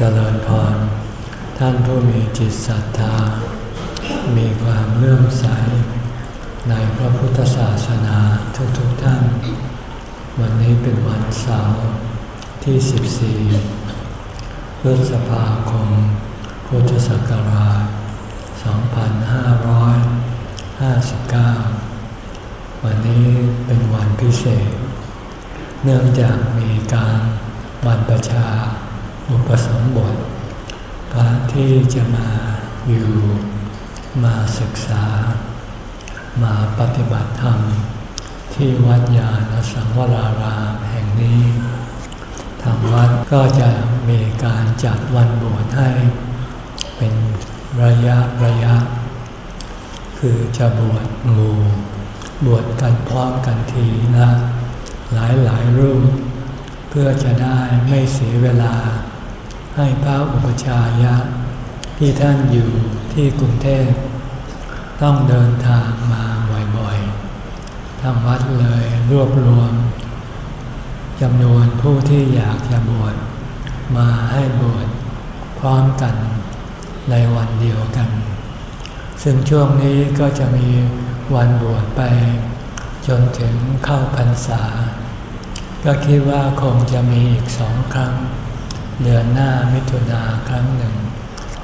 เจริญพร ท่านผู้มีจิตศรัทธา มีความเลื่อมใส ในพระพุทธศาสนาทุกๆทท่าน วันนี้เป็นวันเสาร์ที่ 14 พฤษภาคม พุทธศักราช 2559 วันนี้เป็นวันพิเศษ เนื่องจากมีการวันประชา อุปสมบท พระที่จะมาอยู่มาศึกษา มาปฏิบัติธรรม ที่วัดยาณสังวรารามแห่งนี้ ทางวัดก็จะมีการจัดวันบวชให้ เป็นระยะระยะ คือจะบวชหมู่บวชกันพร้อมกันทีนะหลายหลายรูป เพื่อจะได้ไม่เสียเวลา ให้พระอุปชายะ ที่ท่านอยู่ที่กรุงเทพต้องเดินทางมาบ่อยๆทางวัดเลยรวบรวมจำนวนผู้ที่อยากจะบวชมาให้บวชพร้อมกันในวันเดียวกัน ซึ่งช่วงนี้ก็จะมีวันบวชไป จนถึงเข้าพรรษา ก็คิดว่าคงจะมีอีกสองครั้ง เดือนหน้ามิถุนาครั้งหนึ่ง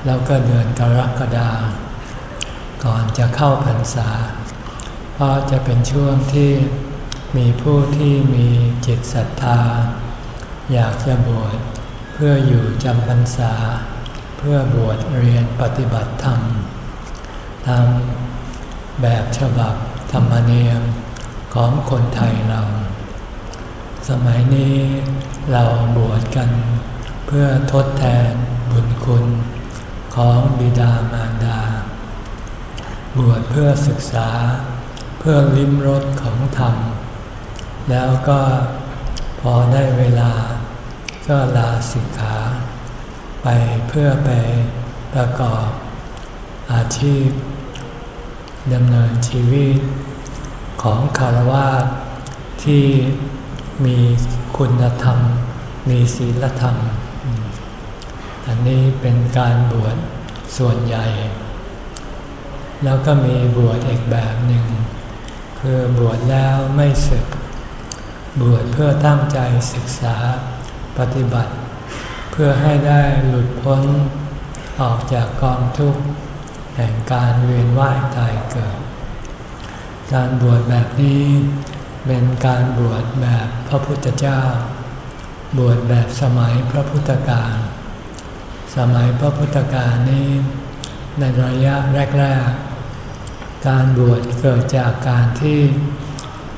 แล้วก็เดือนกรกฎาก่อนจะเข้าพรรษา เพราะจะเป็นช่วงที่มีผู้ที่มีจิตศรัทธา อยากจะบวชเพื่ออยู่จำพรรษา เพื่อบวชเรียนปฏิบัติธรรมตามแบบฉบับธรรมเนียมของคนไทยเรา สมัยนี้เราบวชกัน เพื่อทดแทนบุญคุณของบิดามารดา บวชเพื่อศึกษาเพื่อลิ้มรสของธรรม แล้วก็พอได้เวลาก็ลาสิกขา ไปเพื่อไปประกอบอาชีพดำเนินชีวิตของคารวะที่มีคุณธรรม มีศีลธรรม อันนี้เป็นการบวชส่วนใหญ่ แล้วก็มีบวชอีกแบบหนึ่ง คือบวชแล้วไม่ศึก บวชเพื่อตั้งใจศึกษาปฏิบัติ เพื่อให้ได้หลุดพ้นออกจากกองทุกข์แห่งการเวียนว่ายตายเกิด การบวชแบบนี้เป็นการบวชแบบพระพุทธเจ้า บวชแบบสมัยพระพุทธกาล สมัยพระพุทธกาลนี้ในระยะแรก ๆ การบวชเกิดจากการที่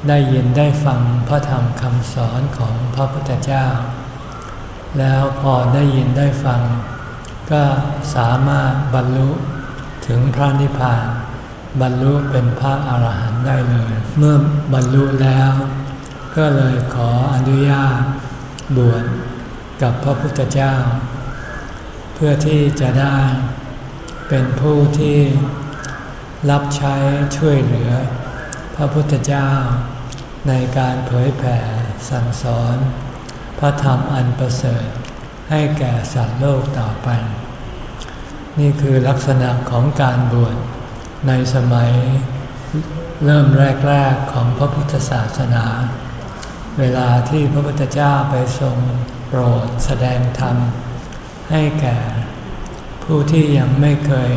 ได้ยินได้ฟังพระธรรมคำสอนของพระพุทธเจ้า แล้วพอได้ยินได้ฟัง ก็สามารถบรรลุถึงพระนิพพาน บรรลุเป็นพระอาหารหันต์ได้เลย เมื่อบรรลุแล้ว ก็เลยขออนุญาตบวชกับพระพุทธเจ้า เพื่อที่จะได้เป็นผู้ที่รับใช้ช่วยเหลือ พระพุทธเจ้า ในการเผยแผ่สั่งสอน พระธรรมอันประเสริฐให้แก่สัตว์โลกต่อไป นี่คือลักษณะของการบวชในสมัยเริ่มแรกๆของพระพุทธศาสนา เวลาที่พระพุทธเจ้าไปทรงโปรดแสดงธรรม ให้แก่ ผู้ที่ยังไม่เคย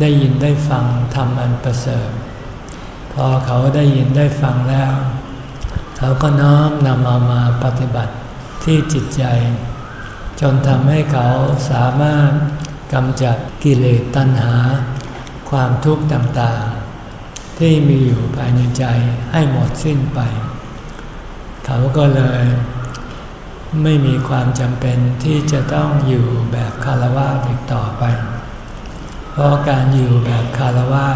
ได้ยินได้ฟังธรรมอันประเสริฐ พอเขาได้ยินได้ฟังแล้ว เขาก็น้อมนำเอามาปฏิบัติที่จิตใจ จนทำให้เขาสามารถกำจัดกิเลสตัณหา ความทุกข์ต่างๆ ที่มีอยู่ภายในใจให้หมดสิ้นไป เขาก็เลย ไม่มีความจำเป็นที่จะต้องอยู่แบบคารวะอีกต่อไป เพราะการอยู่แบบคารวะ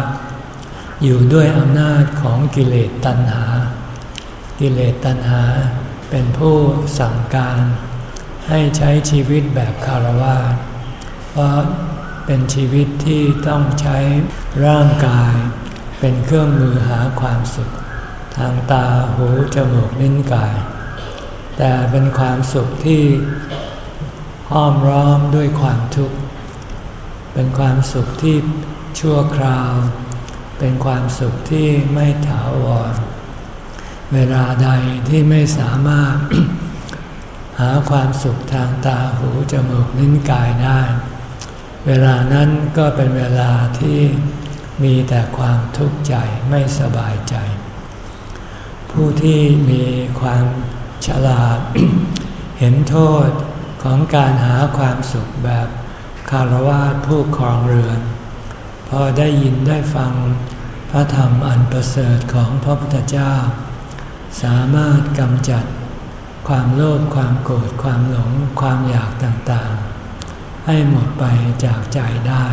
อยู่ด้วยอำนาจของกิเลสตัณหา กิเลสตัณหาเป็นผู้สั่งการ ให้ใช้ชีวิตแบบคารวะเพราะเป็นชีวิตที่ต้องใช้ร่างกาย เป็นเครื่องมือหาความสุข ทางตาหูจมูกลิ้นกาย แต่เป็นความสุขที่หห้อมร้อมด้วยความทุกข์ เป็นความสุขที่ชั่วคราว เป็นความสุขที่ไม่ถาวร เวลาใดที่ไม่สามารถ หาความสุขทางตาหูจมูกลิ้นกายได้ เวลานั้นก็เป็นเวลาที่มีแต่ความทุกข์ใจไม่สบายใจ ผู้ที่มีความ ฉลาด เห็นโทษของการหาความสุขแบบคารวะผู้ครองเรือน พอได้ยินได้ฟังพระธรรมอันประเสริฐของพระพุทธเจ้า สามารถกำจัดความโลภความโกรธความหลงความอยากต่างๆ ให้หมดไปจากใจได้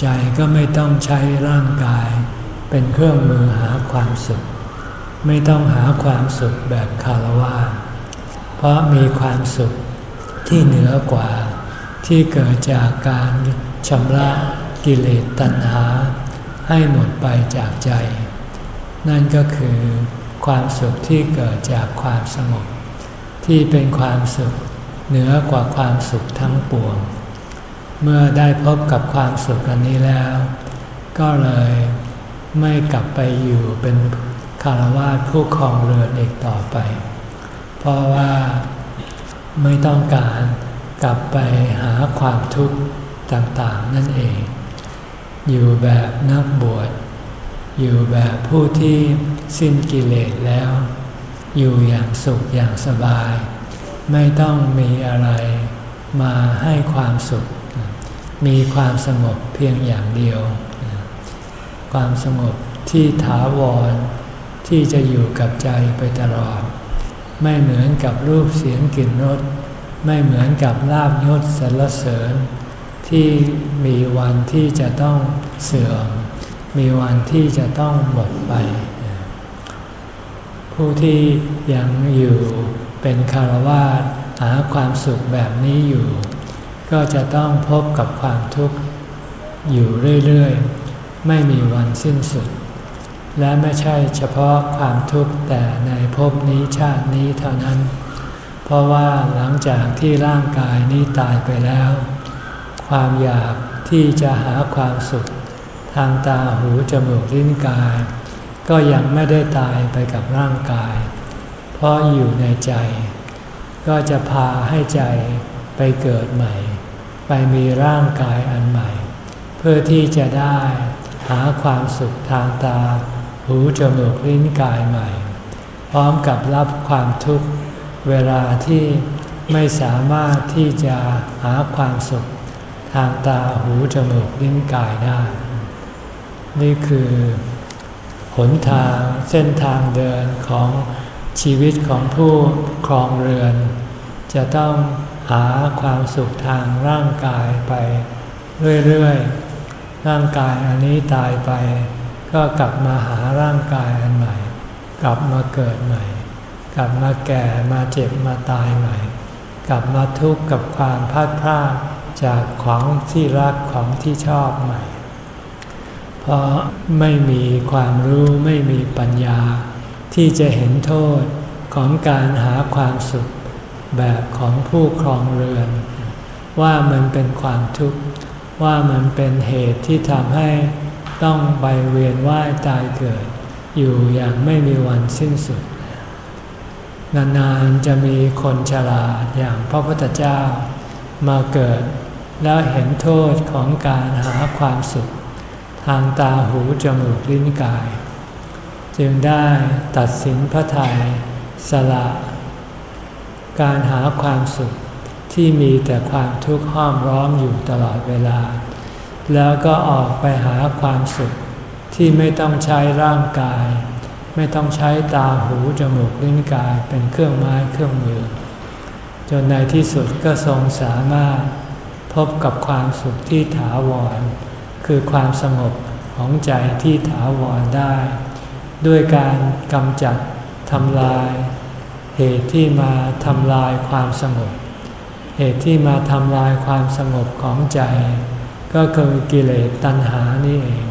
ใจก็ไม่ต้องใช้ร่างกาย เป็นเครื่องมือหาความสุข ไม่ต้องหาความสุขแบบคารวะเพราะมีความสุขที่เหนือกว่า ที่เกิดจากการชำระกิเลสตัณหา ให้หมดไปจากใจ นั่นก็คือความสุขที่เกิดจากความสงบที่เป็นความสุขเหนือกว่าความสุขทั้งปวง เมื่อได้พบกับความสุขอันนี้แล้ว ก็เลยไม่กลับไปอยู่เป็น คารวาสผู้ครองเรือนอีกต่อไป เพราะว่าไม่ต้องการกลับไปหาความทุกข์ต่างๆนั่นเอง อยู่แบบนักบวช อยู่แบบผู้ที่สิ้นกิเลสแล้ว อยู่อย่างสุขอย่างสบาย ไม่ต้องมีอะไรมาให้ความสุข มีความสงบเพียงอย่างเดียว ความสงบที่ถาวร ที่จะอยู่กับใจไปตลอด ไม่เหมือนกับรูปเสียงกลิ่นรสไม่เหมือนกับลาบยศสรรเสริญ ที่มีวันที่จะต้องเสื่อม มีวันที่จะต้องหมดไป ผู้ที่ยังอยู่เป็นคารวาสหาความสุขแบบนี้อยู่ ก็จะต้องพบกับความทุกข์อยู่เรื่อย ๆ ไม่มีวันสิ้นสุด และไม่ใช่เฉพาะความทุกข์แต่ในภพนี้ชาตินี้เท่านั้น เพราะว่าหลังจากที่ร่างกายนี้ตายไปแล้ว ความอยากที่จะหาความสุข ทางตาหูจมูกลิ้นกาย ก็ยังไม่ได้ตายไปกับร่างกาย เพราะอยู่ในใจ ก็จะพาให้ใจไปเกิดใหม่ ไปมีร่างกายอันใหม่ เพื่อที่จะได้หาความสุขทางตา หูจมูกลิ้นกายใหม่ พร้อมกับรับความทุกข์เวลาที่ไม่สามารถที่จะหาความสุข ทางตาหูจมูกลิ้นกายได้ นี่คือหนทางเส้นทางเดินของชีวิตของผู้ครองเรือน จะต้องหาความสุขทางร่างกายไปเรื่อยๆ ร่างกายอันนี้ตายไป ก็กลับมาหาร่างกายอันใหม่ กลับมาเกิดใหม่ กลับมาแก่มาเจ็บมาตายใหม่ กลับมาทุกข์กับความพลาดพลาดจากของที่รักของที่ชอบใหม่ เพราะไม่มีความรู้ไม่มีปัญญา ที่จะเห็นโทษของการหาความสุขแบบของผู้ครองเรือน ว่ามันเป็นความทุกข์ว่ามันเป็นเหตุที่ทำให้ ต้องไปเวียนว่ายตายเกิด อยู่อย่างไม่มีวันสิ้นสุด นานๆจะมีคนฉลาดอย่างพระพุทธเจ้า มาเกิด แล้วเห็นโทษของการหาความสุข ทางตาหูจมูกลิ้นกาย จึงได้ตัดสินพระทัยสละการหาความสุขที่มีแต่ความทุกข์ห้อมร้อมอยู่ตลอดเวลา แล้วก็ออกไปหาความสุขที่ไม่ต้องใช้ร่างกาย ไม่ต้องใช้ตาหูจมูกลิ้นกายเป็นเครื่องไม้เครื่องมือ จนในที่สุดก็ทรงสามารถพบกับความสุขที่ถาวร คือความสงบของใจที่ถาวรได้ ด้วยการกำจัดทำลาย เหตุที่มาทำลายความสงบ เหตุที่มาทำลายความสงบของใจ ก็คือกิเลสตัณหานี่เอง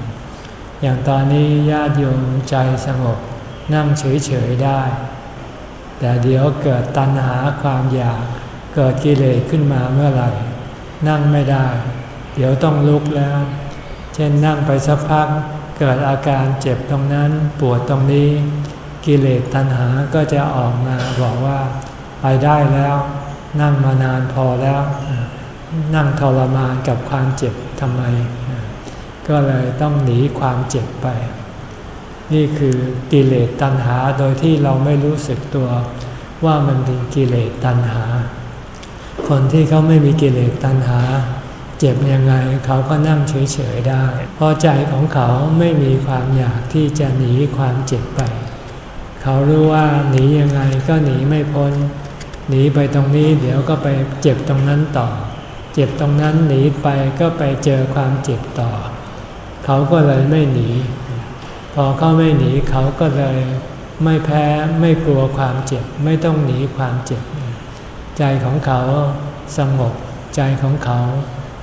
อย่างตอนนี้ญาติโยมใจสงบนั่งเฉยๆได้ แต่เดี๋ยวเกิดตัณหาความอยาก เกิดกิเลสขึ้นมาเมื่อไหร่ นั่งไม่ได้ เดี๋ยวต้องลุกแล้ว เช่นนั่งไปสักพักเกิดอาการเจ็บตรงนั้นปวดตรงนี้ กิเลสตัณหาก็จะออกมาบอกว่า ไปได้แล้ว นั่งมานานพอแล้ว นั่งทรมานกับความเจ็บ ทำไม ก็เลยต้องหนีความเจ็บไป นี่คือกิเลสตัณหาโดยที่เราไม่รู้สึกตัวว่ามันเป็นกิเลสตัณหา คนที่เขาไม่มีกิเลสตัณหา เจ็บยังไงเขาก็นั่งเฉยๆได้ เพราะใจของเขาไม่มีความอยากที่จะหนีความเจ็บไป เขารู้ว่าหนียังไงก็หนีไม่พ้น หนีไปตรงนี้เดี๋ยวก็ไปเจ็บตรงนั้นต่อ เจ็บตรงนั้นหนีไปก็ไปเจอความเจ็บต่อ เขาก็เลยไม่หนี พอเขาไม่หนีเขาก็เลยไม่แพ้ไม่กลัวความเจ็บ ไม่ต้องหนีความเจ็บ ใจของเขาสงบใจของเขา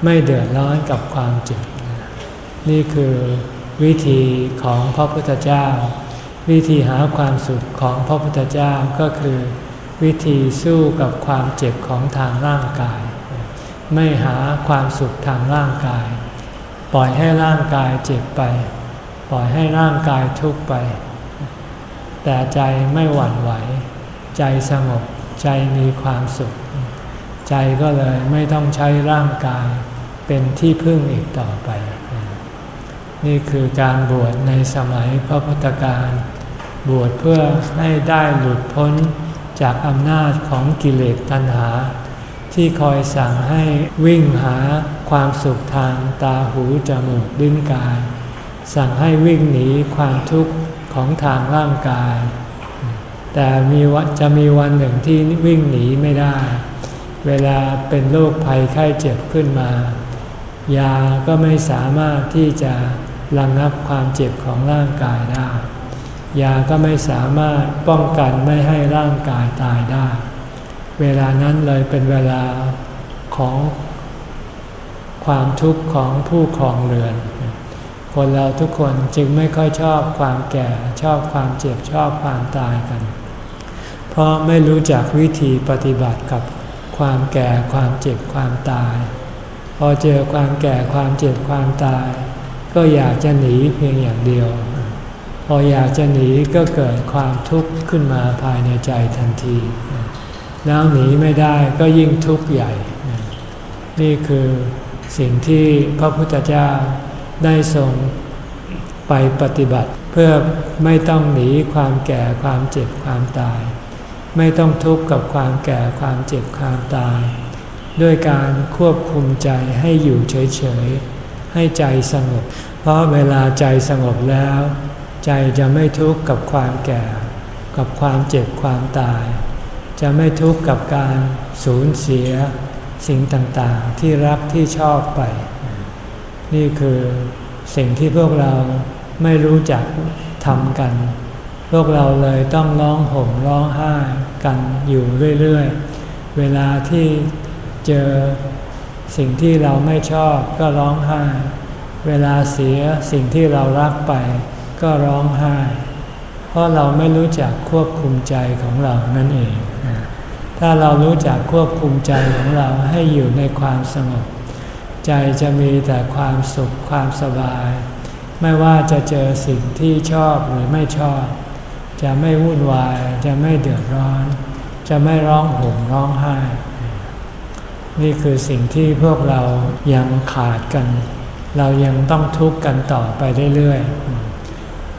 ไม่เดือดร้อนกับความเจ็บ นี่คือวิธีของพระพุทธเจ้า วิธีหาความสุขของพระพุทธเจ้าก็คือ วิธีสู้กับความเจ็บของทางร่างกาย ไม่หาความสุขทางร่างกาย ปล่อยให้ร่างกายเจ็บไป ปล่อยให้ร่างกายทุกข์ไป แต่ใจไม่หวั่นไหว ใจสงบใจมีความสุข ใจก็เลยไม่ต้องใช้ร่างกายเป็นที่พึ่งอีกต่อไป นี่คือการบวชในสมัยพระพุทธการ บวชเพื่อให้ได้หลุดพ้นจากอำนาจของกิเลสตัณหา ที่คอยสั่งให้วิ่งหาความสุขทางตาหูจมูกลิ้นกาย สั่งให้วิ่งหนีความทุกข์ของทางร่างกาย แต่มีวันจะมีวันหนึ่งที่วิ่งหนีไม่ได้ เวลาเป็นโรคภัยไข้เจ็บขึ้นมา ยาก็ไม่สามารถที่จะระงงับความเจ็บของร่างกายได้ ยาก็ไม่สามารถป้องกันไม่ให้ร่างกายตายได้ เวลานั้นเลยเป็นเวลาของความทุกข์ของผู้ครองเรือน คนเราทุกคนจึงไม่ค่อยชอบความแก่ชอบความเจ็บชอบความตายกัน เพราะไม่รู้จักวิธีปฏิบัติกับความแก่ความเจ็บความตาย พอเจอความแก่ความเจ็บความตาย ก็อยากจะหนีเพียงอย่างเดียว พออยากจะหนีก็เกิดความทุกข์ขึ้นมาภายในใจทันที แล้วหนีไม่ได้ก็ยิ่งทุกข์ใหญ่ นี่คือสิ่งที่พระพุทธเจ้าได้ทรงไปปฏิบัติ เพื่อไม่ต้องหนีความแก่ความเจ็บความตาย ไม่ต้องทุกข์กับความแก่ความเจ็บความตาย ด้วยการควบคุมใจให้อยู่เฉยๆ ให้ใจสงบ เพราะเวลาใจสงบแล้ว ใจจะไม่ทุกข์กับความแก่ กับความเจ็บความตาย จะไม่ทุกข์กับการสูญเสียสิ่งต่างๆ ที่รักที่ชอบไป นี่คือสิ่งที่พวกเราไม่รู้จักทำกัน พวกเราเลยต้องร้องห่มร้องไห้กันอยู่เรื่อยๆ เวลาที่เจอสิ่งที่เราไม่ชอบก็ร้องไห้ เวลาเสียสิ่งที่เรารักไปก็ร้องไห้ เพราะเราไม่รู้จักควบคุมใจของเรานั่นเอง ถ้าเรารู้จักควบคุมใจของเราให้อยู่ในความสงบ ใจจะมีแต่ความสุขความสบาย ไม่ว่าจะเจอสิ่งที่ชอบหรือไม่ชอบ จะไม่วุ่นวาย จะไม่เดือดร้อน จะไม่ร้องห่มร้องไห้ นี่คือสิ่งที่พวกเรายังขาดกัน เรายังต้องทุกข์กันต่อไปเรื่อยๆ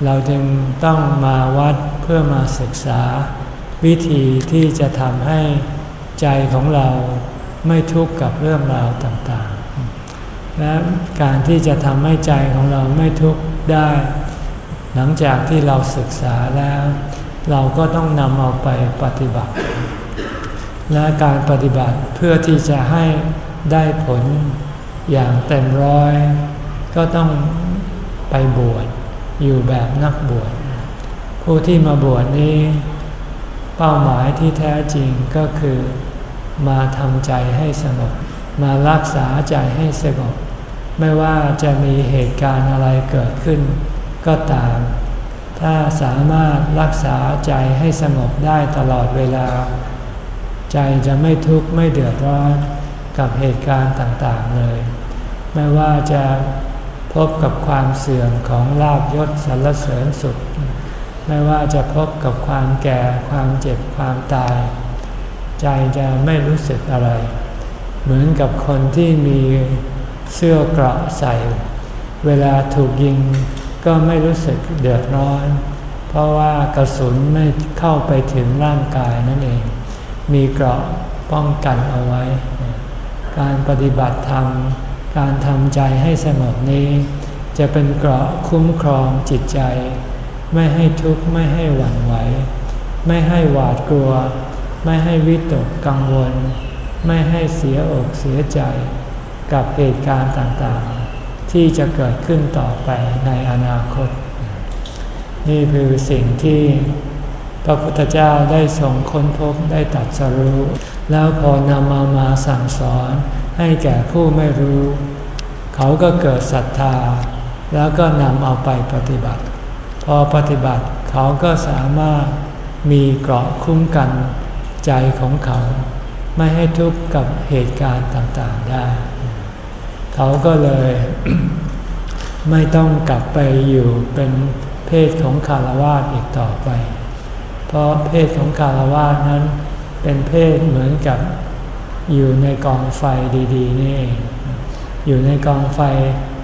เราจึงต้องมาวัดเพื่อมาศึกษา วิธีที่จะทำให้ใจของเราไม่ทุกข์กับเรื่องราวต่างๆ และการที่จะทำให้ใจของเราไม่ทุกข์ได้ หลังจากที่เราศึกษาแล้ว เราก็ต้องนำเอาไปปฏิบัติ และการปฏิบัติเพื่อที่จะให้ได้ผลอย่างเต็มร้อย ก็ต้องไปบวช อยู่แบบนักบวช ผู้ที่มาบวชนี้ เป้าหมายที่แท้จริงก็คือ มาทำใจให้สงบ มารักษาใจให้สงบ ไม่ว่าจะมีเหตุการณ์อะไรเกิดขึ้น ก็ตาม ถ้าสามารถรักษาใจให้สงบได้ตลอดเวลา ใจจะไม่ทุกข์ไม่เดือดร้อนกับเหตุการณ์ต่างๆเลย ไม่ว่าจะ พบกับความเสื่อมของลาบยศสรรเสริญสุข ไม่ว่าจะพบกับความแก่ความเจ็บความตาย ใจจะไม่รู้สึกอะไร เหมือนกับคนที่มีเสื้อเกราะใส่ เวลาถูกยิงก็ไม่รู้สึกเดือดร้อน เพราะว่ากระสุนไม่เข้าไปถึงร่างกายนั่นเอง มีเกราะป้องกันเอาไว้ การปฏิบัติธรรม การทำใจให้สงบนี้ จะเป็นเกราะคุ้มครองจิตใจ ไม่ให้ทุกข์ไม่ให้หวั่นไหว ไม่ให้หวาดกลัว ไม่ให้วิตกกังวล ไม่ให้เสียอกเสียใจ กับเหตุการณ์ต่างๆ ที่จะเกิดขึ้นต่อไปในอนาคต นี่คือสิ่งที่พระพุทธเจ้าได้ทรงค้นพบได้ตัดสรู้ แล้วพอนำมามาสั่งสอน ให้แก่ผู้ไม่รู้ เขาก็เกิดศรัทธา แล้วก็นำเอาไปปฏิบัติ พอปฏิบัติเขาก็สามารถมีเกราะคุ้มกันใจของเขา ไม่ให้ทุกข์กับเหตุการณ์ต่างๆได้ เขาก็เลย ไม่ต้องกลับไปอยู่เป็นเพศของคารวาสอีกต่อไป เพราะเพศของคารวาสนั้นเป็นเพศเหมือนกับ อยู่ในกองไฟดีๆนี่อยู่ในกองไฟ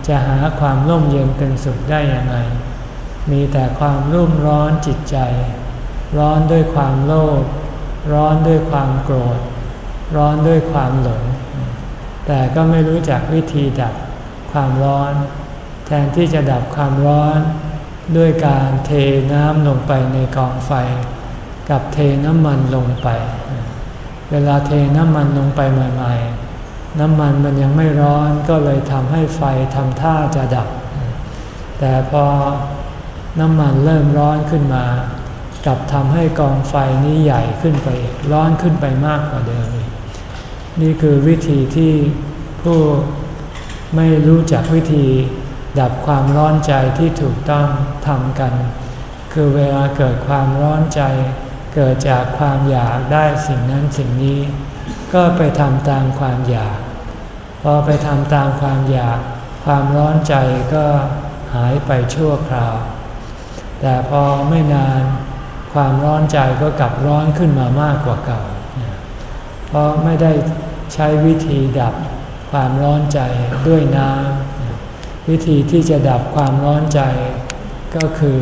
จะหาความร่มเย็นเป็นสุขได้อย่างไร มีแต่ความรุ่มร้อนจิตใจ ร้อนด้วยความโลภ ร้อนด้วยความโกรธ ร้อนด้วยความหลง แต่ก็ไม่รู้จักวิธีดับความร้อน แทนที่จะดับความร้อน ด้วยการเทน้ำลงไปในกองไฟ กับเทน้ำมันลงไป เวลาเทน้ำมันลงไปใหม่ๆ น้ำมันมันยังไม่ร้อนก็เลยทำให้ไฟทำท่าจะดับ แต่พอน้ำมันเริ่มร้อนขึ้นมา กลับทำให้กองไฟนี้ใหญ่ขึ้นไปร้อนขึ้นไปมากกว่าเดิมอีกนี่คือวิธีที่ผู้ไม่รู้จักวิธีดับความร้อนใจที่ถูกต้องทำกัน คือเวลาเกิดความร้อนใจ เกิดจากความอยากได้สิ่งนั้นสิ่งนี้ ก็ไปทำตามความอยาก พอไปทำตามความอยาก ความร้อนใจก็หายไปชั่วคราว แต่พอไม่นานความร้อนใจก็กลับร้อนขึ้นมามากกว่าเก่า เพราะไม่ได้ใช้วิธีดับความร้อนใจด้วยน้ำวิธีที่จะดับความร้อนใจก็คือ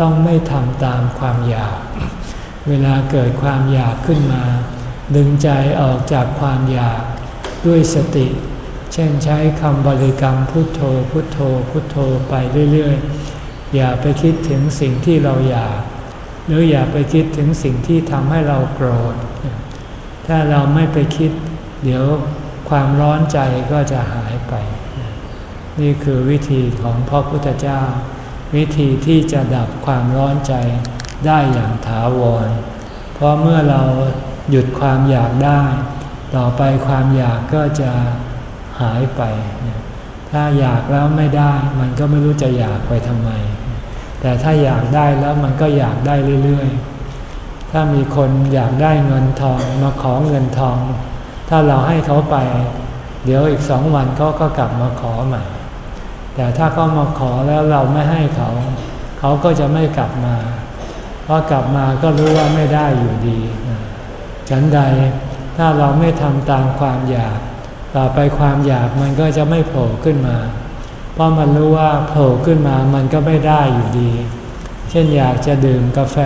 ต้องไม่ทำตามความอยาก เวลาเกิดความอยากขึ้นมา ดึงใจออกจากความอยากด้วยสติ เช่นใช้คำบริกรรมพุทโธพุทโธพุทโธไปเรื่อยๆ อย่าไปคิดถึงสิ่งที่เราอยาก หรืออย่าไปคิดถึงสิ่งที่ทำให้เราโกรธ ถ้าเราไม่ไปคิด เดี๋ยวความร้อนใจก็จะหายไป นี่คือวิธีของพระพุทธเจ้า วิธีที่จะดับความร้อนใจ ได้อย่างถาวร เพราะเมื่อเราหยุดความอยากได้ ต่อไปความอยากก็จะหายไป ถ้าอยากแล้วไม่ได้มันก็ไม่รู้จะอยากไปทำไม แต่ถ้าอยากได้แล้วมันก็อยากได้เรื่อยๆ ถ้ามีคนอยากได้เงินทองมาขอเงินทอง ถ้าเราให้เขาไป เดี๋ยวอีกสองวันเขาก็กลับมาขอใหม่แต่ถ้าเขามาขอแล้วเราไม่ให้เขา เขาก็จะไม่กลับมา พราะกลับมาก็รู้ว่าไม่ได้อยู่ดี ฉันใดถ้าเราไม่ทำตามความอยาก ต่อไปความอยากมันก็จะไม่โผล่ขึ้นมา เพราะมันรู้ว่าโผล่ขึ้นมามันก็ไม่ได้อยู่ดี เช่นอยากจะดื่มกาแฟ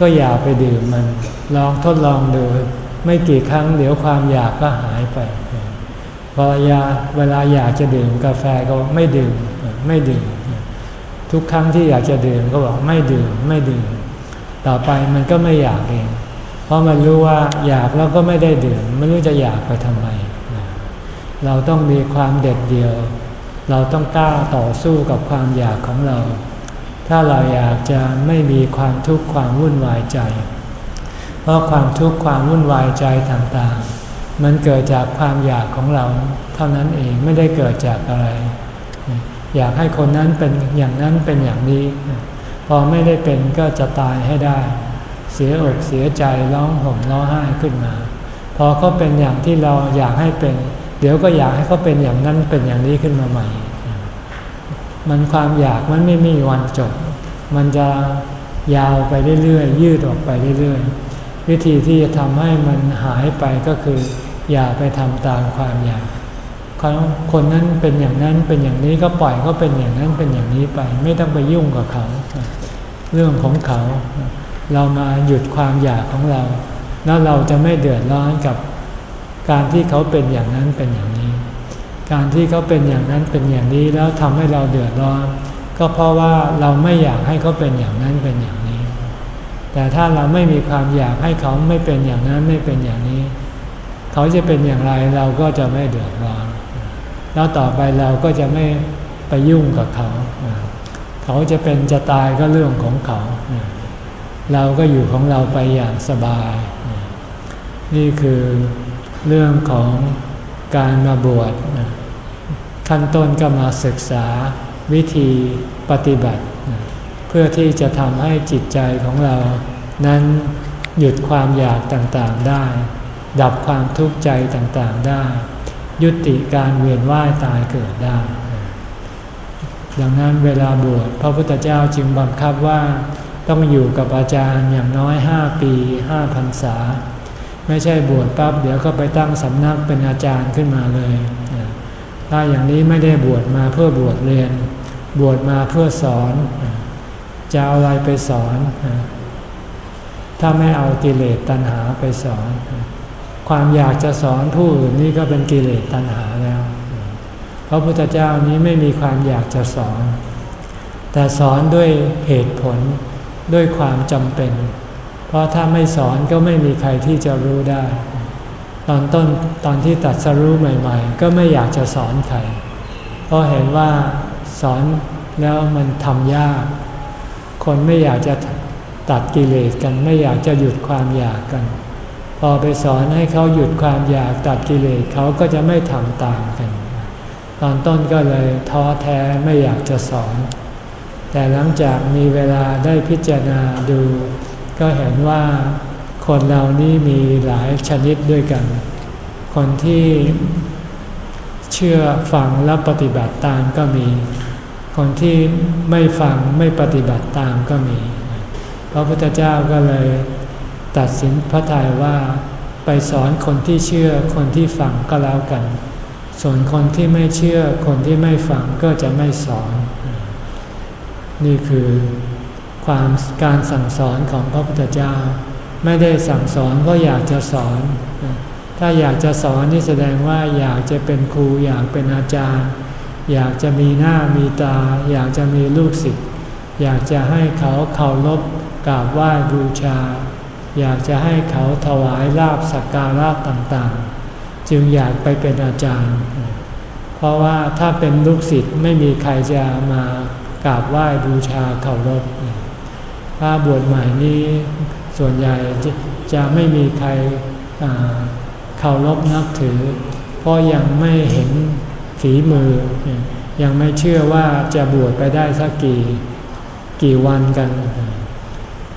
ก็อย่าไปดื่มมัน ลองทดลองดูไม่กี่ครั้งเดี๋ยวความอยากก็หายไปพอยาเวลาอยากจะดื่มกาแฟก็ไม่ดื่มไม่ดื่ม ทุกครั้งที่อยากจะดื่มก็บอกไม่ดื่มไม่ดื่ม ต่อไปมันก็ไม่อยากเอง เพราะมันรู้ว่าอยากแล้วก็ไม่ได้ดื่มไม่รู้จะอยากไปทำไม เราต้องมีความเด็ดเดี่ยว เราต้องกล้าต่อสู้กับความอยากของเรา ถ้าเราอยากจะไม่มีความทุกข์ความวุ่นวายใจ เพราะความทุกข์ความวุ่นวายใจต่างๆ มันเกิดจากความอยากของเรา เท่านั้นเองไม่ได้เกิดจากอะไร อยากให้คนนั้นเป็นอย่างนั้นเป็นอย่างนี้ อไม่ได้เป็นก็จะตายให้ได้ เสียอกเสียใจร้องห่มร้องไห้ขึ้นมา พอเขาเป็นอย่างที่เราอยากให้เป็น เดี๋ยวก็อยากให้เขาเป็นอย่างนั้นเป็นอย่างนี้ขึ้นมาใหม่ มันความอยากมันไม่มีวันจบ มันจะยาวไปเรื่อยๆยืดออกไปเรื่อยๆวิธีที่จะทำให้มันหายไปก็คือ อย่าไปทำตามความอยาก คนนั้นเป็นอย่างนั้นเป็นอย่างนี้ก็ปล่อยเขาเป็นอย่างนั้นเป็นอย่างนี้ไป ไม่ต้องไปยุ่งกับเขา เรื่องของเขา เรามาหยุดความอยากของเรา แล้วเราจะไม่เดือดร้อนกับการที่เขาเป็นอย่างนั้นเป็นอย่างนี้ การที่เขาเป็นอย่างนั้นเป็นอย่างนี้แล้วทำให้เราเดือดร้อน ก็เพราะว่าเราไม่อยากให้เขาเป็นอย่างนั้นเป็นอย่างนี้ แต่ถ้าเราไม่มีความอยากให้เขาไม่เป็นอย่างนั้นไม่เป็นอย่างนี้ เขาจะเป็นอย่างไรเราก็จะไม่เดือดร้อน แล้วต่อไปเราก็จะไม่ไปยุ่งกับเขา เขาจะเป็นจะตายก็เรื่องของเขา เราก็อยู่ของเราไปอย่างสบาย นี่คือเรื่องของการมาบวชขั้นต้นก็มาศึกษาวิธีปฏิบัติ เพื่อที่จะทำให้จิตใจของเรา นั้นหยุดความอยากต่างๆได้ ดับความทุกข์ใจต่างๆได้ ยุติการเวียนว่ายตายเกิดได้ ดังนั้นเวลาบวชพระพุทธเจ้าจึงบังคับว่าต้องอยู่กับอาจารย์อย่างน้อยห้าปีห้าพรรษา ไม่ใช่บวชปั๊บเดี๋ยวก็ไปตั้งสำนักเป็นอาจารย์ขึ้นมาเลย ถ้าอย่างนี้ไม่ได้บวชมาเพื่อบวชเรียน บวชมาเพื่อสอนจะเอาอะไรไปสอน ถ้าไม่เอากิเลสตัณหาไปสอน ความอยากจะสอนผู้อื่นนี่ก็เป็นกิเลสตัณหาแล้วพระพุทธเจ้านี้ไม่มีความอยากจะสอน แต่สอนด้วยเหตุผลด้วยความจำเป็น เพราะถ้าไม่สอนก็ไม่มีใครที่จะรู้ได้ ตอนต้นตอนที่ตัดสรู้ใหม่ ๆ ก็ไม่อยากจะสอนใคร เพราะเห็นว่าสอนแล้วมันทำยาก คนไม่อยากจะตัดกิเลสกันไม่อยากจะหยุดความอยากกัน พอไปสอนให้เขาหยุดความอยากตัดกิเลสเขาก็จะไม่ทำตามกัน ตอนต้นก็เลยท้อแท้ไม่อยากจะสอน แต่หลังจากมีเวลาได้พิจารณาดู ก็เห็นว่าคนเรานี้มีหลายชนิดด้วยกัน คนที่เชื่อฟังและปฏิบัติตามก็มี คนที่ไม่ฟังไม่ปฏิบัติตามก็มี พระพุทธเจ้าก็เลย ตัดสินพระทัยว่าไปสอนคนที่เชื่อคนที่ฟังก็แล้วกัน ส่วนคนที่ไม่เชื่อคนที่ไม่ฟังก็จะไม่สอน นี่คือความการสั่งสอนของพระพุทธเจ้า ไม่ได้สั่งสอนก็อยากจะสอน ถ้าอยากจะสอนนี่แสดงว่าอยากจะเป็นครูอยากเป็นอาจารย์ อยากจะมีหน้ามีตา อยากจะมีลูกศิษย์อยากจะให้เขาเคารพกราบไหว้บูชา อยากจะให้เขาถวายลาบสักการะต่างๆ จึงอยากไปเป็นอาจารย์ เพราะว่าถ้าเป็นลูกศิษย์ไม่มีใครจะมากราบไหว้บูชาเคารพถ้าบวชใหม่นี้ส่วนใหญ่จะไม่มีใครเคารพนับถือ เพราะยังไม่เห็นฝีมือ ยังไม่เชื่อว่าจะบวชไปได้สักกี่กี่วันกัน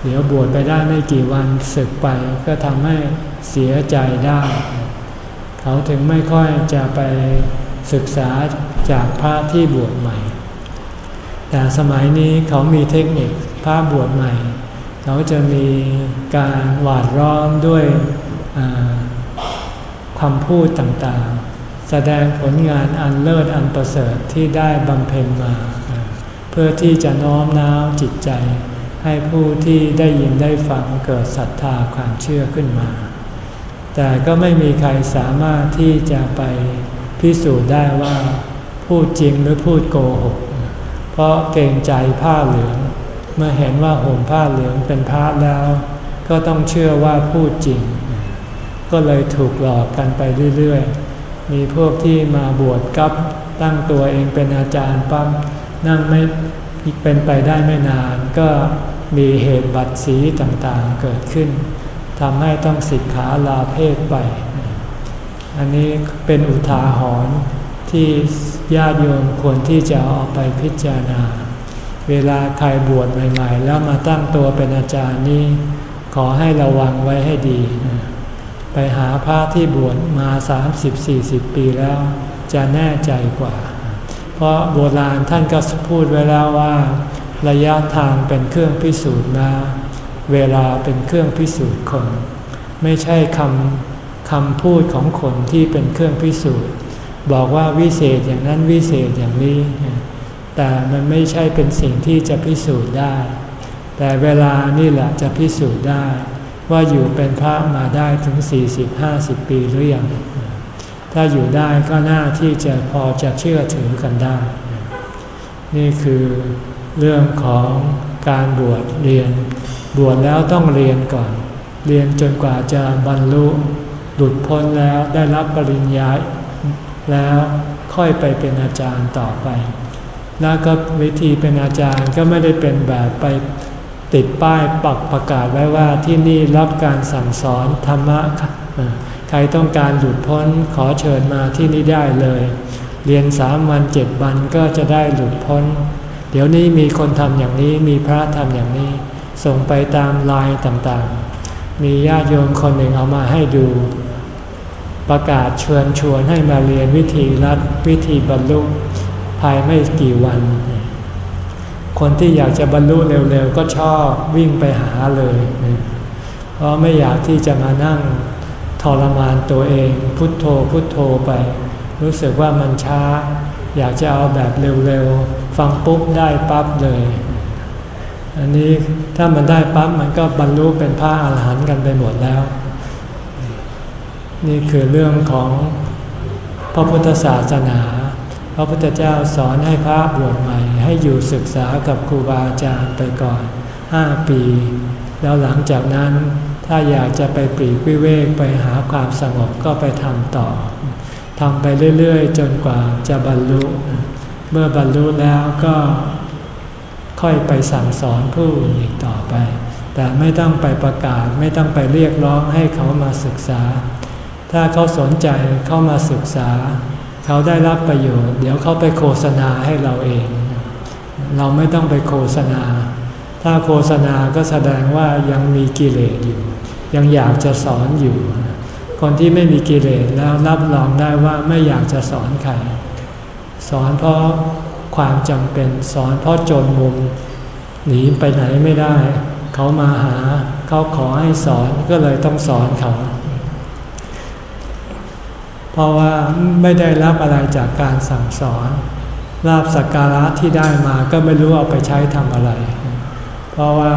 เดี๋ยวบวชไปได้ไม่กี่วันศึกไปก็ทำให้เสียใจได้ เขาถึงไม่ค่อยจะไปศึกษาจากพระที่บวชใหม่ แต่สมัยนี้เขามีเทคนิคพระบวชใหม่ เขาจะมีการหวาดร้อมด้วยคำพูดต่างๆ แสดงผลงานอันเลิศอันประเสริฐที่ได้บำเพ็ญมา เพื่อที่จะน้อมน้าวจิตใจ ให้ผู้ที่ได้ยินได้ฟังเกิดศรัทธาความเชื่อขึ้นมา แต่ก็ไม่มีใครสามารถที่จะไปพิสูจน์ได้ว่า พูดจริงหรือพูดโกหก เพราะเกรงใจผ้าเหลือง เมื่อเห็นว่าห่มผ้าเหลืองเป็นพระแล้ว ก็ต้องเชื่อว่าพูดจริง ก็เลยถูกหลอกกันไปเรื่อยๆ มีพวกที่มาบวชกับตั้งตัวเองเป็นอาจารย์ปั๊มนั่งไม่เป็นไปได้ไม่นานก็ มีเหตุบัตรสีต่างๆเกิดขึ้นทำให้ต้องสิกขาลาเพศไป อันนี้เป็นอุทาหรณ์ที่ญาติโยมควรที่จะเอาไปพิจารณา เวลาใครบวชใหม่ๆ แล้วมาตั้งตัวเป็นอาจารย์นี่ขอให้ระวังไว้ให้ดี ไปหาพระที่บวชมา 30-40 ปีแล้ว จะแน่ใจกว่า เพราะโบราณท่านก็พูดไว้แล้วว่า ระยะทางเป็นเครื่องพิสูจน์นะเวลาเป็นเครื่องพิสูจน์คน ไม่ใช่คำคำพูดของคนที่เป็นเครื่องพิสูจน์ บอกว่าวิเศษอย่างนั้นวิเศษอย่างนี้ แต่มันไม่ใช่เป็นสิ่งที่จะพิสูจน์ได้ แต่เวลานี่แหละจะพิสูจน์ได้ ว่าอยู่เป็นพระมาได้ถึง 40-50 ปีหรือยังถ้าอยู่ได้ก็น่าที่จะพอจะเชื่อถือกันได้ นี่คือ เรื่องของการบวชเรียน บวชแล้วต้องเรียนก่อน เรียนจนกว่าจะบรรลุหลุดพ้นแล้วได้รับปริญญาแล้วค่อยไปเป็นอาจารย์ต่อไป แล้วก็วิธีเป็นอาจารย์ก็ไม่ได้เป็นแบบไปติดป้ายปักประกาศไว้ว่าที่นี่รับการสั่งสอนธรรมะใครต้องการหลุดพ้นขอเชิญมาที่นี่ได้เลย เรียนสามวันเจ็ดวันก็จะได้หลุดพ้น เดี๋ยวนี้มีคนทำอย่างนี้มีพระทำอย่างนี้ ส่งไปตามไลน์ต่างๆ มีญาติโยมคนหนึ่งเอามาให้ดู ประกาศเชิญชวนให้มาเรียนวิธีรัดวิธีบรรลุภายไม่กี่วัน คนที่อยากจะบรรลุเร็วๆ ก็ชอบวิ่งไปหาเลย เพราะไม่อยากที่จะมานั่งทรมานตัวเอง พุทโธพุทโธไป รู้สึกว่ามันช้า อยากจะเอาแบบเร็วๆ ฟังปุ๊บได้ปั๊บเลย อันนี้ถ้ามันได้ปั๊บมันก็บรรลุเป็นพระอาหารหันต์กันไปหมดแล้ว นี่คือเรื่องของพระพุทธศาสนา พระพุทธเจ้าสอนให้พระบวชใหม่ ให้อยู่ศึกษากับครูบาอาจารย์ไปก่อนห้าปี แล้วหลังจากนั้นถ้าอยากจะไปปรีกวิเวกไปหาความสงบก็ไปทำต่อทำไปเรื่อยๆ จนกว่าจะบรรลุ เมื่อบรรลุแล้วก็ค่อยไปสั่งสอนผู้อื่นอีกต่อไป แต่ไม่ต้องไปประกาศไม่ต้องไปเรียกร้องให้เขามาศึกษา ถ้าเขาสนใจเข้ามาศึกษา เขาได้รับประโยชน์ เดี๋ยวเขาไปโฆษณาให้เราเอง เราไม่ต้องไปโฆษณา ถ้าโฆษณาก็แสดงว่ายังมีกิเลสอยู่ ยังอยากจะสอนอยู่ คนที่ไม่มีกิเลสแล้วรับรองได้ว่าไม่อยากจะสอนใคร สอนเพราะความจำเป็นสอนเพราะจนมุม หนีไปไหนไม่ได้ เขามาหาเขาขอให้สอนก็เลยต้องสอนเขา เพราะว่าไม่ได้รับอะไรจากการสั่งสอนลาบสักการะที่ได้มาก็ไม่รู้เอาไปใช้ทำอะไร เพราะว่า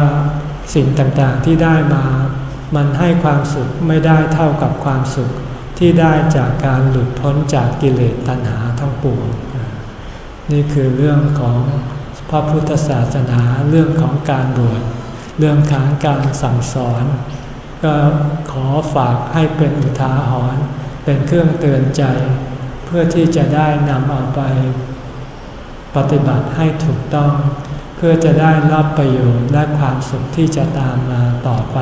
สิ่งต่างๆที่ได้มา มันให้ความสุขไม่ได้เท่ากับความสุขที่ได้จากการหลุดพ้นจากกิเลสตัณหาทั้งปวง นี่คือเรื่องของพระพุทธศาสนาเรื่องของการบวชเรื่องของการสั่งสอน ก็ขอฝากให้เป็นอุทาหรณ์เป็นเครื่องเตือนใจ เพื่อที่จะได้นำเอาไป ปฏิบัติให้ถูกต้อง เพื่อจะได้รับประโยชน์และความสุขที่จะตามมาต่อไป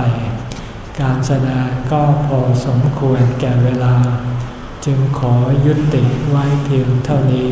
การแสดงก็พอสมควรแก่เวลา จึงขอยุติไว้เพียงเท่านี้